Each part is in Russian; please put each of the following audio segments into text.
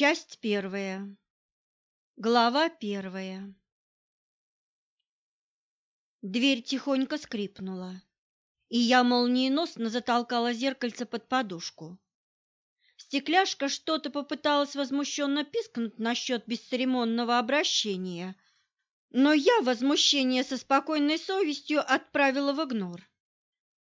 Часть первая. Глава первая. Дверь тихонько скрипнула, и я молниеносно затолкала зеркальце под подушку. Стекляшка что-то попыталась возмущенно пискнуть насчет бесцеремонного обращения, но я возмущение со спокойной совестью отправила в игнор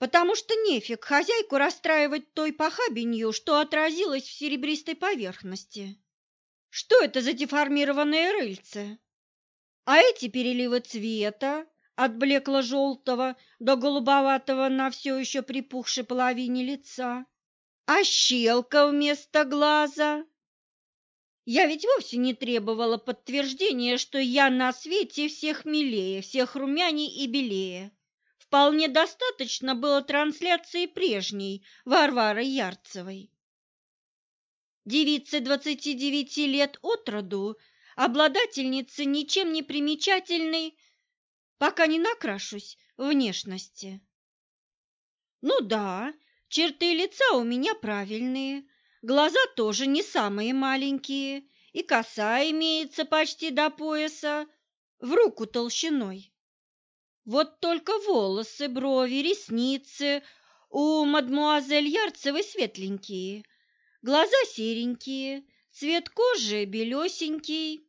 потому что нефиг хозяйку расстраивать той похабенью, что отразилось в серебристой поверхности. Что это за деформированные рыльцы? А эти переливы цвета, от блекло-желтого до голубоватого на все еще припухшей половине лица, а щелка вместо глаза. Я ведь вовсе не требовала подтверждения, что я на свете всех милее, всех румяней и белее. Вполне достаточно было трансляции прежней Варвары Ярцевой. Девице 29 лет от роду, обладательницы ничем не примечательной, пока не накрашусь, внешности. Ну да, черты лица у меня правильные, глаза тоже не самые маленькие, и коса имеется почти до пояса, в руку толщиной. Вот только волосы, брови, ресницы у мадмуазель Ярцевой светленькие, глаза серенькие, цвет кожи белесенький.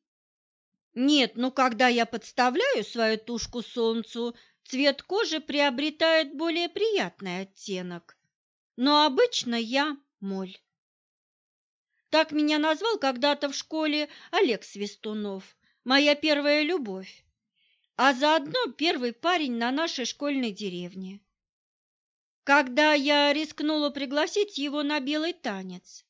Нет, ну когда я подставляю свою тушку солнцу, цвет кожи приобретает более приятный оттенок. Но обычно я моль. Так меня назвал когда-то в школе Олег Свистунов, моя первая любовь а заодно первый парень на нашей школьной деревне. Когда я рискнула пригласить его на белый танец.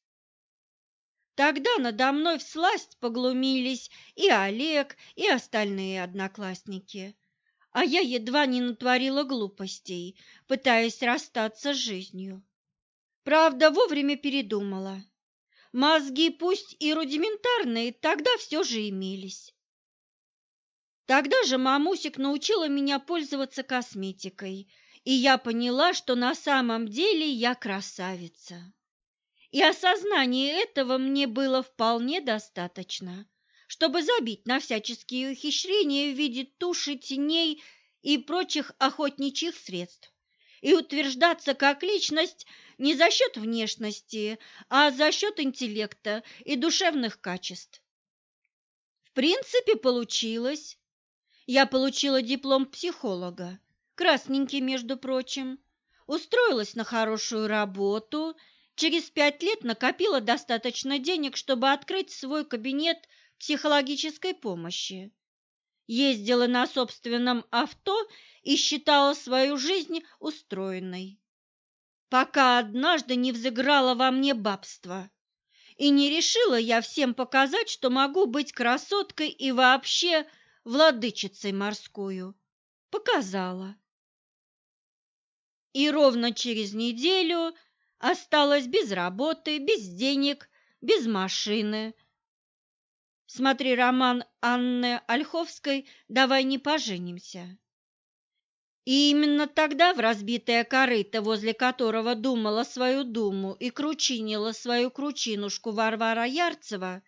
Тогда надо мной всласть поглумились и Олег, и остальные одноклассники, а я едва не натворила глупостей, пытаясь расстаться с жизнью. Правда, вовремя передумала. Мозги, пусть и рудиментарные, тогда все же имелись. Тогда же мамусик научила меня пользоваться косметикой, и я поняла, что на самом деле я красавица. И осознание этого мне было вполне достаточно, чтобы забить на всяческие ухищрения в виде туши, теней и прочих охотничьих средств и утверждаться как личность не за счет внешности, а за счет интеллекта и душевных качеств. В принципе, получилось. Я получила диплом психолога, красненький, между прочим, устроилась на хорошую работу, через пять лет накопила достаточно денег, чтобы открыть свой кабинет психологической помощи. Ездила на собственном авто и считала свою жизнь устроенной. Пока однажды не взыграло во мне бабство. И не решила я всем показать, что могу быть красоткой и вообще владычицей морскую, показала. И ровно через неделю осталась без работы, без денег, без машины. Смотри роман Анны Ольховской «Давай не поженимся». И именно тогда в разбитое корыто, возле которого думала свою думу и кручинила свою кручинушку Варвара Ярцева,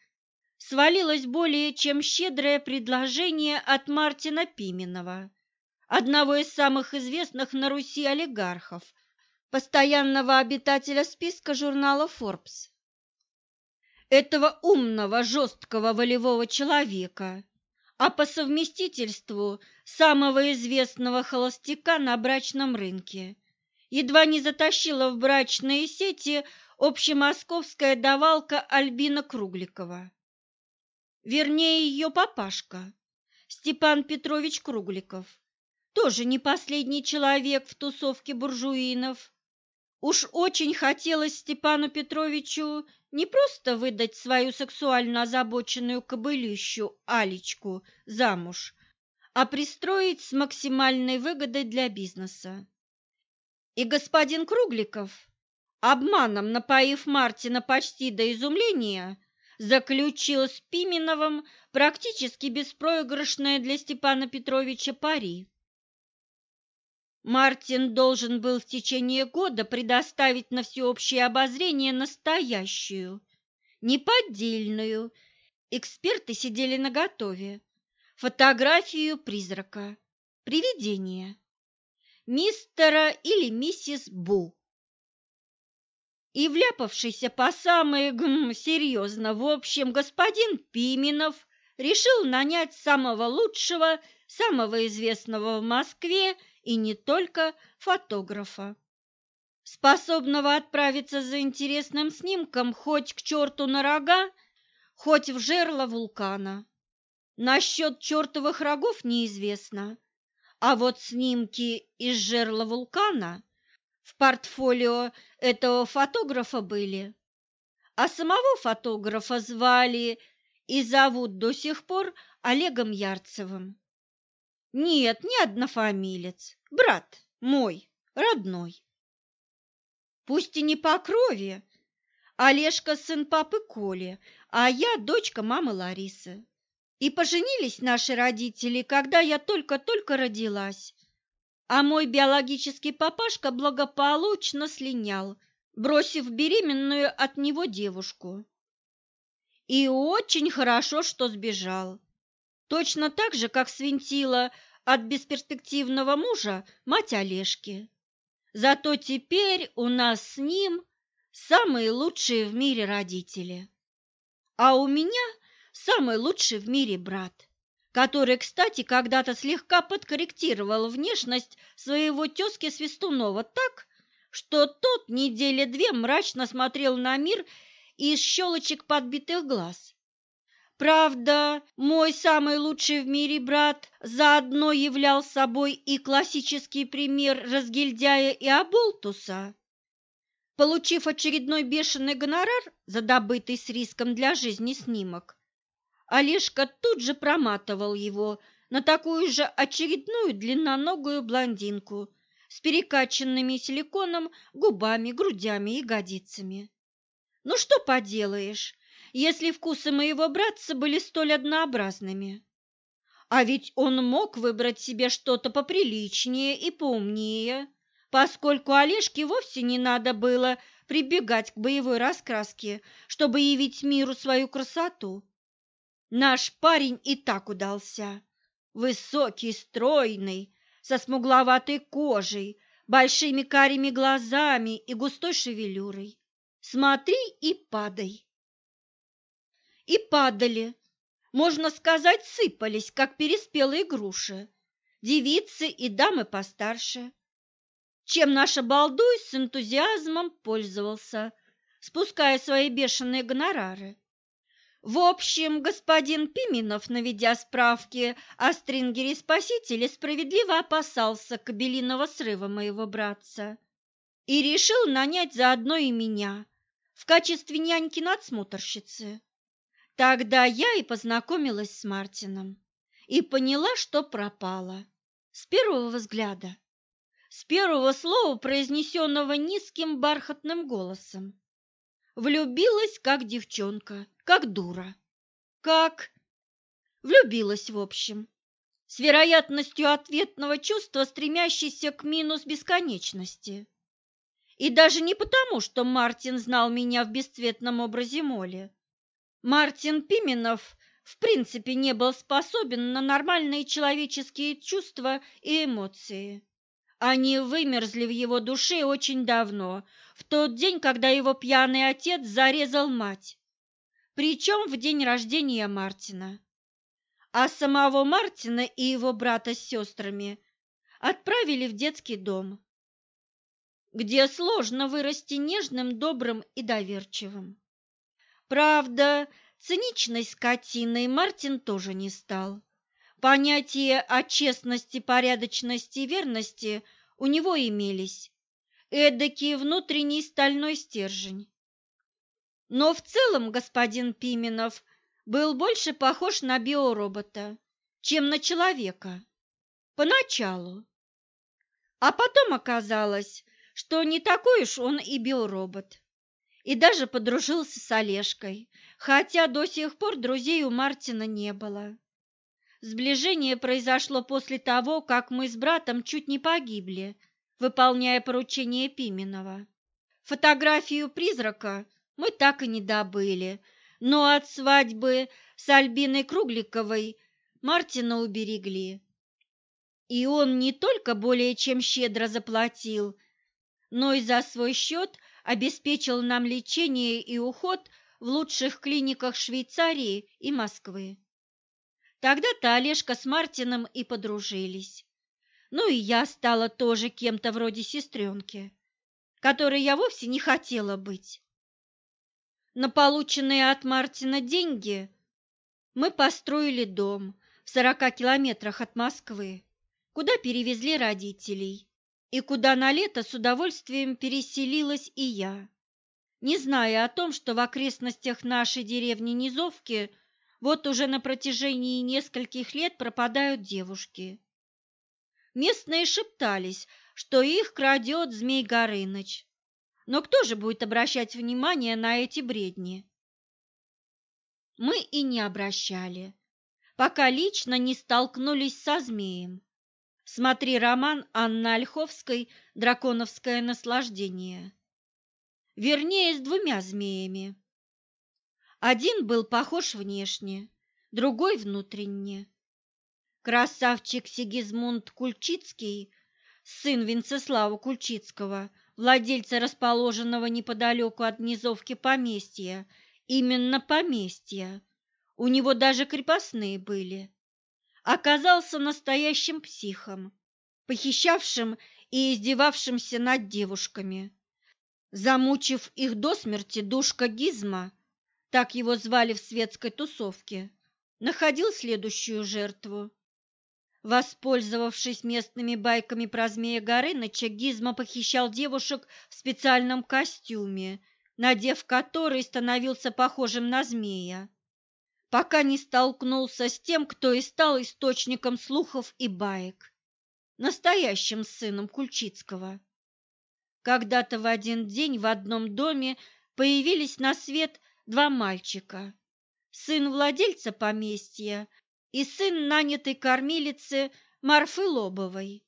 свалилось более чем щедрое предложение от Мартина Пименова, одного из самых известных на Руси олигархов, постоянного обитателя списка журнала Forbes. Этого умного, жесткого, волевого человека, а по совместительству самого известного холостяка на брачном рынке, едва не затащила в брачные сети общемосковская давалка Альбина Кругликова вернее, ее папашка, Степан Петрович Кругликов, тоже не последний человек в тусовке буржуинов. Уж очень хотелось Степану Петровичу не просто выдать свою сексуально озабоченную кобылищу Алечку замуж, а пристроить с максимальной выгодой для бизнеса. И господин Кругликов, обманом напоив Мартина почти до изумления, заключил с Пименовым практически беспроигрышное для Степана Петровича пари. Мартин должен был в течение года предоставить на всеобщее обозрение настоящую, неподдельную. Эксперты сидели наготове. Фотографию призрака. Привидение. Мистера или миссис Бу. И вляпавшийся по самое гм, серьезно, в общем, господин Пименов решил нанять самого лучшего, самого известного в Москве и не только фотографа способного отправиться за интересным снимком хоть к черту на рога, хоть в жерло вулкана. Насчет чертовых рогов неизвестно, а вот снимки из жерла вулкана в портфолио этого фотографа были. А самого фотографа звали и зовут до сих пор Олегом Ярцевым. Нет, не однофамилец, брат мой, родной пусть и не по крови. Олежка сын папы Коли, а я дочка мамы Ларисы. И поженились наши родители, когда я только-только родилась. А мой биологический папашка благополучно слинял, бросив беременную от него девушку. И очень хорошо, что сбежал. Точно так же, как свинтила от бесперспективного мужа мать Олежки. Зато теперь у нас с ним самые лучшие в мире родители. А у меня самый лучший в мире брат, который, кстати, когда-то слегка подкорректировал внешность своего тезки Свистунова так, что тот недели две мрачно смотрел на мир из щелочек подбитых глаз. Правда, мой самый лучший в мире брат заодно являл собой и классический пример разгильдяя и оболтуса. Получив очередной бешеный гонорар за добытый с риском для жизни снимок, Олежка тут же проматывал его на такую же очередную длинноногую блондинку с перекачанными силиконом губами, грудями и ягодицами. Ну что поделаешь, если вкусы моего братца были столь однообразными. А ведь он мог выбрать себе что-то поприличнее и поумнее, поскольку Олежке вовсе не надо было прибегать к боевой раскраске, чтобы явить миру свою красоту. Наш парень и так удался. Высокий, стройный, со смугловатой кожей, большими карими глазами и густой шевелюрой. Смотри и падай и падали, можно сказать, сыпались, как переспелые груши, девицы и дамы постарше. Чем наш обалдуй с энтузиазмом пользовался, спуская свои бешеные гонорары. В общем, господин Пименов, наведя справки о стрингере-спасителе, справедливо опасался кабелиного срыва моего братца и решил нанять заодно и меня в качестве няньки-надсмотрщицы. Тогда я и познакомилась с Мартином и поняла, что пропала. С первого взгляда, с первого слова, произнесенного низким бархатным голосом. Влюбилась, как девчонка, как дура, как... Влюбилась, в общем, с вероятностью ответного чувства, стремящейся к минус бесконечности. И даже не потому, что Мартин знал меня в бесцветном образе Моли, Мартин Пименов в принципе не был способен на нормальные человеческие чувства и эмоции. Они вымерзли в его душе очень давно, в тот день, когда его пьяный отец зарезал мать, причем в день рождения Мартина. А самого Мартина и его брата с сестрами отправили в детский дом, где сложно вырасти нежным, добрым и доверчивым. Правда, циничной скотиной Мартин тоже не стал. Понятия о честности, порядочности и верности у него имелись. Эдакий внутренний стальной стержень. Но в целом господин Пименов был больше похож на биоробота, чем на человека. Поначалу. А потом оказалось, что не такой уж он и биоробот и даже подружился с Олежкой, хотя до сих пор друзей у Мартина не было. Сближение произошло после того, как мы с братом чуть не погибли, выполняя поручение Пименова. Фотографию призрака мы так и не добыли, но от свадьбы с Альбиной Кругликовой Мартина уберегли. И он не только более чем щедро заплатил, но и за свой счет обеспечил нам лечение и уход в лучших клиниках Швейцарии и Москвы. Тогда-то Олежка с Мартином и подружились. Ну и я стала тоже кем-то вроде сестренки, которой я вовсе не хотела быть. На полученные от Мартина деньги мы построили дом в сорока километрах от Москвы, куда перевезли родителей и куда на лето с удовольствием переселилась и я, не зная о том, что в окрестностях нашей деревни Низовки вот уже на протяжении нескольких лет пропадают девушки. Местные шептались, что их крадет Змей Горыныч. Но кто же будет обращать внимание на эти бредни? Мы и не обращали, пока лично не столкнулись со змеем. Смотри роман Анны Ольховской «Драконовское наслаждение». Вернее, с двумя змеями. Один был похож внешне, другой внутренне. Красавчик Сигизмунд Кульчицкий, сын Венцеслава Кульчицкого, владельца расположенного неподалеку от низовки поместья, именно поместья, у него даже крепостные были, оказался настоящим психом, похищавшим и издевавшимся над девушками. Замучив их до смерти, душка Гизма, так его звали в светской тусовке, находил следующую жертву. Воспользовавшись местными байками про змея Горыныча, Гизма похищал девушек в специальном костюме, надев который становился похожим на змея. Пока не столкнулся с тем, кто и стал источником слухов и баек, настоящим сыном Кульчицкого. Когда-то в один день в одном доме появились на свет два мальчика, сын владельца поместья и сын нанятой кормилицы Марфы Лобовой.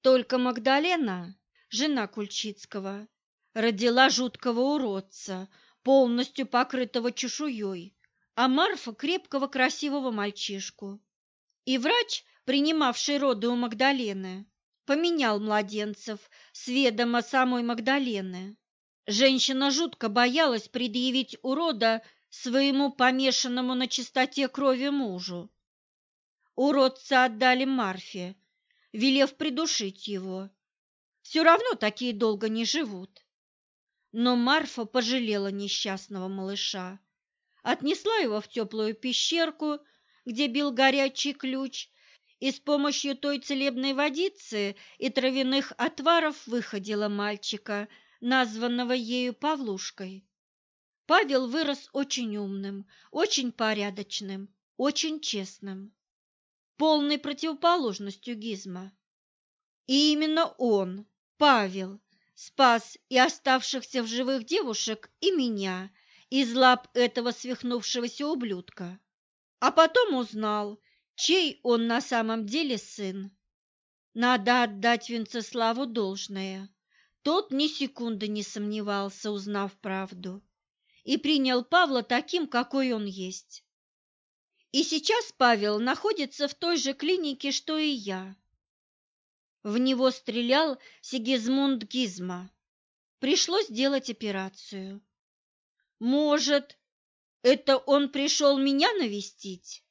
Только Магдалена, жена Кульчицкого, родила жуткого уродца, полностью покрытого чешуей, а Марфа крепкого красивого мальчишку. И врач, принимавший роды у Магдалены, поменял младенцев с ведома самой Магдалены. Женщина жутко боялась предъявить урода своему помешанному на чистоте крови мужу. Уродца отдали Марфе, велев придушить его. Все равно такие долго не живут. Но Марфа пожалела несчастного малыша отнесла его в теплую пещерку, где бил горячий ключ, и с помощью той целебной водицы и травяных отваров выходила мальчика, названного ею Павлушкой. Павел вырос очень умным, очень порядочным, очень честным, полной противоположностью Гизма. И именно он, Павел, спас и оставшихся в живых девушек, и меня – из лап этого свихнувшегося ублюдка, а потом узнал, чей он на самом деле сын. Надо отдать Венцеславу должное. Тот ни секунды не сомневался, узнав правду, и принял Павла таким, какой он есть. И сейчас Павел находится в той же клинике, что и я. В него стрелял Сигизмунд Гизма. Пришлось делать операцию. Может, это он пришел меня навестить?